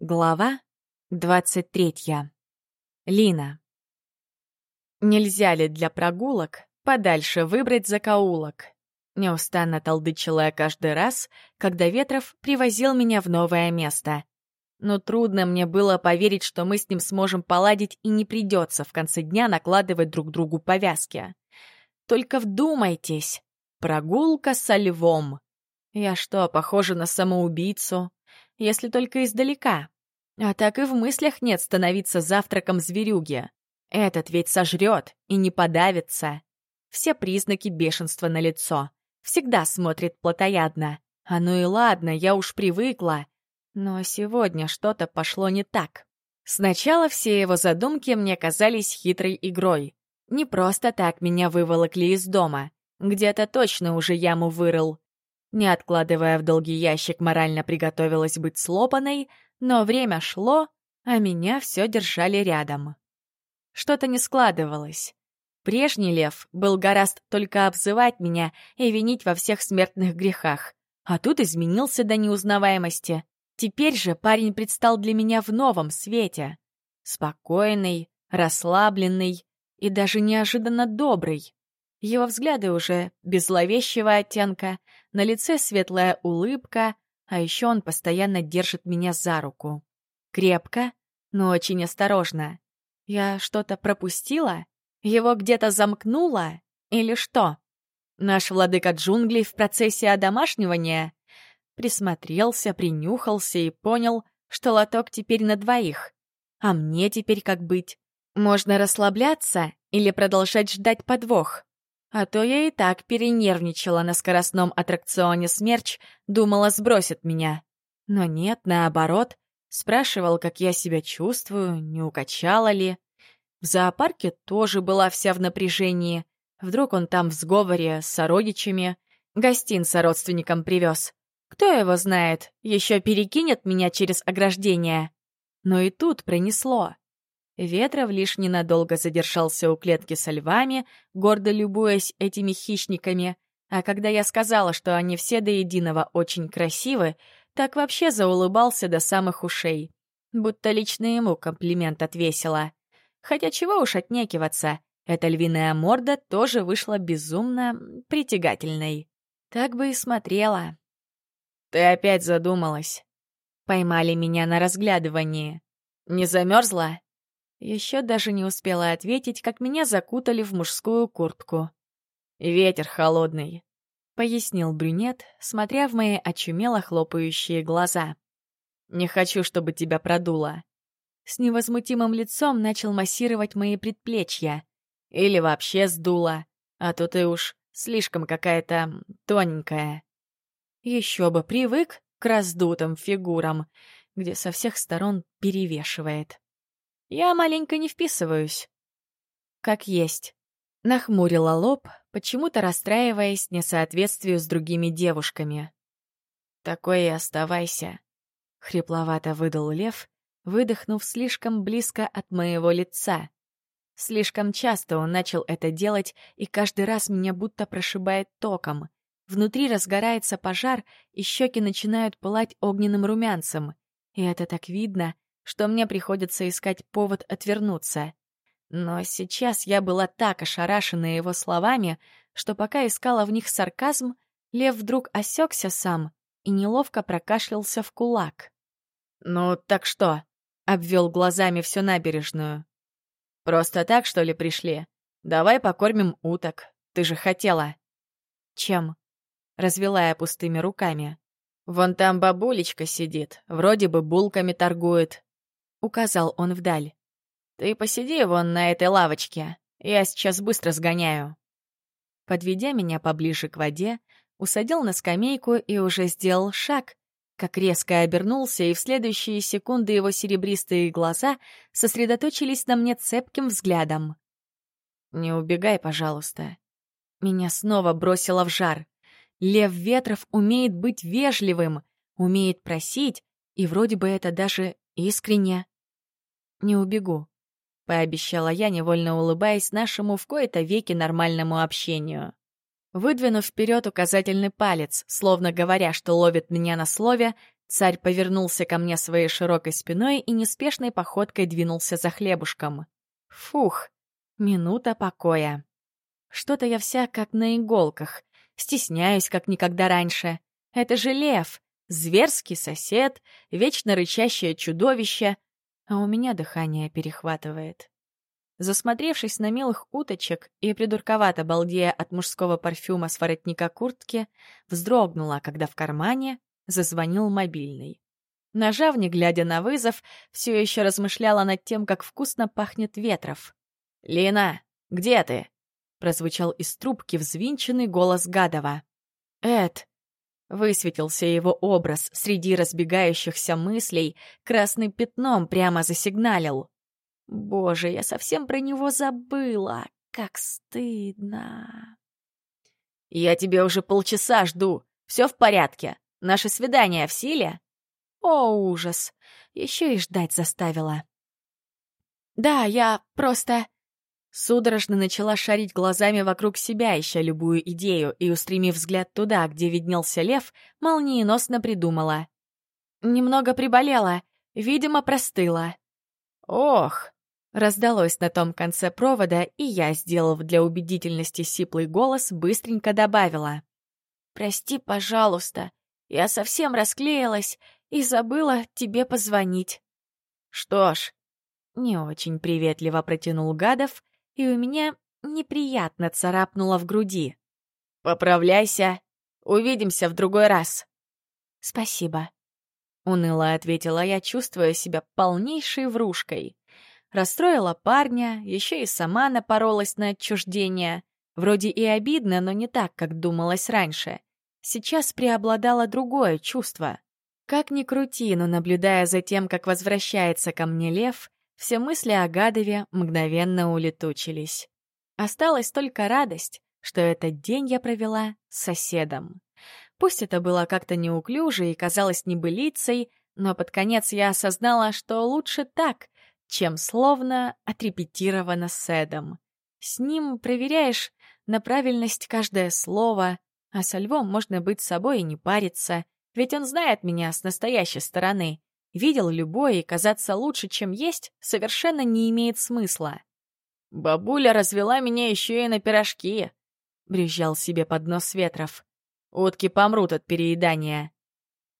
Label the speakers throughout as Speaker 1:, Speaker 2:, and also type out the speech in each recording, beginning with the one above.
Speaker 1: Глава 23. Лина. Нельзя ли для прогулок подальше выбрать закоулок? Неустанно толдычила я каждый раз, когда Ветров привозил меня в новое место. Но трудно мне было поверить, что мы с ним сможем поладить и не придется в конце дня накладывать друг другу повязки. Только вдумайтесь, прогулка со львом. Я что, похожа на самоубийцу? Если только издалека. А так и в мыслях нет становиться завтраком зверюги. Этот ведь сожрет и не подавится. Все признаки бешенства на лицо. Всегда смотрит плотоядно. А ну и ладно, я уж привыкла. Но сегодня что-то пошло не так. Сначала все его задумки мне казались хитрой игрой. Не просто так меня выволокли из дома. Где-то точно уже яму вырыл. Не откладывая в долгий ящик, морально приготовилась быть слопанной, но время шло, а меня все держали рядом. Что-то не складывалось. Прежний лев был гораст только обзывать меня и винить во всех смертных грехах, а тут изменился до неузнаваемости. Теперь же парень предстал для меня в новом свете. Спокойный, расслабленный и даже неожиданно добрый. Его взгляды уже без зловещего оттенка, на лице светлая улыбка, а еще он постоянно держит меня за руку. Крепко, но очень осторожно. Я что-то пропустила? Его где-то замкнуло? Или что? Наш владыка джунглей в процессе одомашнивания присмотрелся, принюхался и понял, что лоток теперь на двоих. А мне теперь как быть? Можно расслабляться или продолжать ждать подвох? А то я и так перенервничала на скоростном аттракционе «Смерч», думала, сбросит меня. Но нет, наоборот, спрашивал, как я себя чувствую, не укачала ли. В зоопарке тоже была вся в напряжении. Вдруг он там в сговоре с сородичами. Гостинца родственникам привез. Кто его знает, еще перекинет меня через ограждение. Но и тут пронесло. Ветров лишь ненадолго задержался у клетки со львами, гордо любуясь этими хищниками, а когда я сказала, что они все до единого очень красивы, так вообще заулыбался до самых ушей, будто лично ему комплимент отвесила. Хотя чего уж отнекиваться, эта львиная морда тоже вышла безумно притягательной. Так бы и смотрела. «Ты опять задумалась?» Поймали меня на разглядывании. «Не замерзла?» Еще даже не успела ответить, как меня закутали в мужскую куртку. «Ветер холодный», — пояснил брюнет, смотря в мои очумело хлопающие глаза. «Не хочу, чтобы тебя продуло». С невозмутимым лицом начал массировать мои предплечья. Или вообще сдуло, а то ты уж слишком какая-то тоненькая. Еще бы привык к раздутым фигурам, где со всех сторон перевешивает. Я маленько не вписываюсь. Как есть. Нахмурила лоб, почему-то расстраиваясь несоответствию с другими девушками. «Такой и оставайся», — хрипловато выдал лев, выдохнув слишком близко от моего лица. Слишком часто он начал это делать, и каждый раз меня будто прошибает током. Внутри разгорается пожар, и щеки начинают пылать огненным румянцем. И это так видно, что мне приходится искать повод отвернуться. Но сейчас я была так ошарашена его словами, что пока искала в них сарказм, Лев вдруг осекся сам и неловко прокашлялся в кулак. «Ну, так что?» — обвел глазами всю набережную. «Просто так, что ли, пришли? Давай покормим уток. Ты же хотела». «Чем?» — развела я пустыми руками. «Вон там бабулечка сидит, вроде бы булками торгует, — указал он вдаль. «Ты посиди вон на этой лавочке, я сейчас быстро сгоняю». Подведя меня поближе к воде, усадил на скамейку и уже сделал шаг, как резко обернулся, и в следующие секунды его серебристые глаза сосредоточились на мне цепким взглядом. «Не убегай, пожалуйста». Меня снова бросило в жар. Лев Ветров умеет быть вежливым, умеет просить, и вроде бы это даже Искренне. «Не убегу», — пообещала я, невольно улыбаясь нашему в кои-то веки нормальному общению. Выдвинув вперед указательный палец, словно говоря, что ловит меня на слове, Царь повернулся ко мне своей широкой спиной и неспешной походкой двинулся за хлебушком. Фух, минута покоя. Что-то я вся как на иголках, стесняюсь, как никогда раньше. Это же лев, зверский сосед, вечно рычащее чудовище, а у меня дыхание перехватывает. Засмотревшись на милых уточек и придурковато балдея от мужского парфюма с воротника куртки, вздрогнула, когда в кармане зазвонил мобильный. Нажав, не глядя на вызов, все еще размышляла над тем, как вкусно пахнет ветров. «Лина, где ты?» — прозвучал из трубки взвинченный голос Гадова. «Эд!» — высветился его образ среди разбегающихся мыслей, красным пятном прямо засигналил. Боже, я совсем про него забыла. Как стыдно. Я тебя уже полчаса жду. Все в порядке? Наше свидание в силе? О, ужас. Еще и ждать заставила. Да, я просто... Судорожно начала шарить глазами вокруг себя, ища любую идею, и, устремив взгляд туда, где виднелся лев, молниеносно придумала. Немного приболела, видимо, простыла. Ох, Раздалось на том конце провода, и я, сделав для убедительности сиплый голос, быстренько добавила. «Прости, пожалуйста, я совсем расклеилась и забыла тебе позвонить». «Что ж...» — не очень приветливо протянул Гадов, и у меня неприятно царапнуло в груди. «Поправляйся, увидимся в другой раз». «Спасибо», — уныло ответила я, чувствуя себя полнейшей врушкой. Расстроила парня, еще и сама напоролась на отчуждение. Вроде и обидно, но не так, как думалось раньше. Сейчас преобладало другое чувство. Как ни крути, но наблюдая за тем, как возвращается ко мне лев, все мысли о Гадове мгновенно улетучились. Осталась только радость, что этот день я провела с соседом. Пусть это было как-то неуклюже и казалось небылицей, но под конец я осознала, что лучше так, чем словно отрепетировано с Эдом. С ним проверяешь на правильность каждое слово, а со львом можно быть собой и не париться, ведь он знает меня с настоящей стороны. Видел любое и казаться лучше, чем есть, совершенно не имеет смысла. «Бабуля развела меня еще и на пирожки», — брюзжал себе под нос Ветров. «Утки помрут от переедания».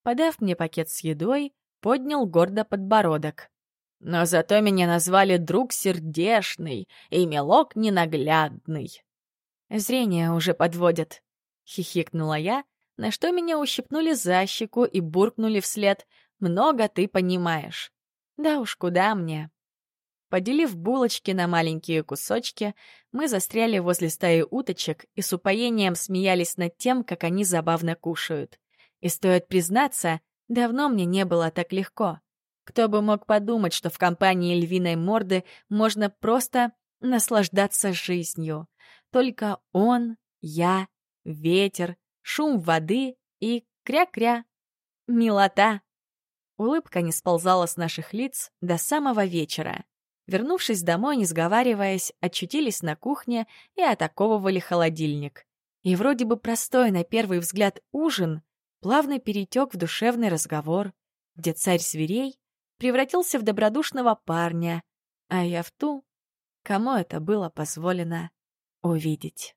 Speaker 1: Подав мне пакет с едой, поднял гордо подбородок. Но зато меня назвали друг сердешный и мелок ненаглядный. Зрение уже подводят. Хихикнула я, на что меня ущипнули за щеку и буркнули вслед «Много ты понимаешь». Да уж, куда мне. Поделив булочки на маленькие кусочки, мы застряли возле стаи уточек и с упоением смеялись над тем, как они забавно кушают. И стоит признаться, давно мне не было так легко. Кто бы мог подумать, что в компании львиной морды можно просто наслаждаться жизнью. Только он, я, ветер, шум воды и кря-кря. Милота! Улыбка не сползала с наших лиц до самого вечера. Вернувшись домой, не сговариваясь, очутились на кухне и атаковывали холодильник. И вроде бы простой на первый взгляд ужин плавно перетек в душевный разговор, где царь зверей превратился в добродушного парня, а я в ту, кому это было позволено увидеть.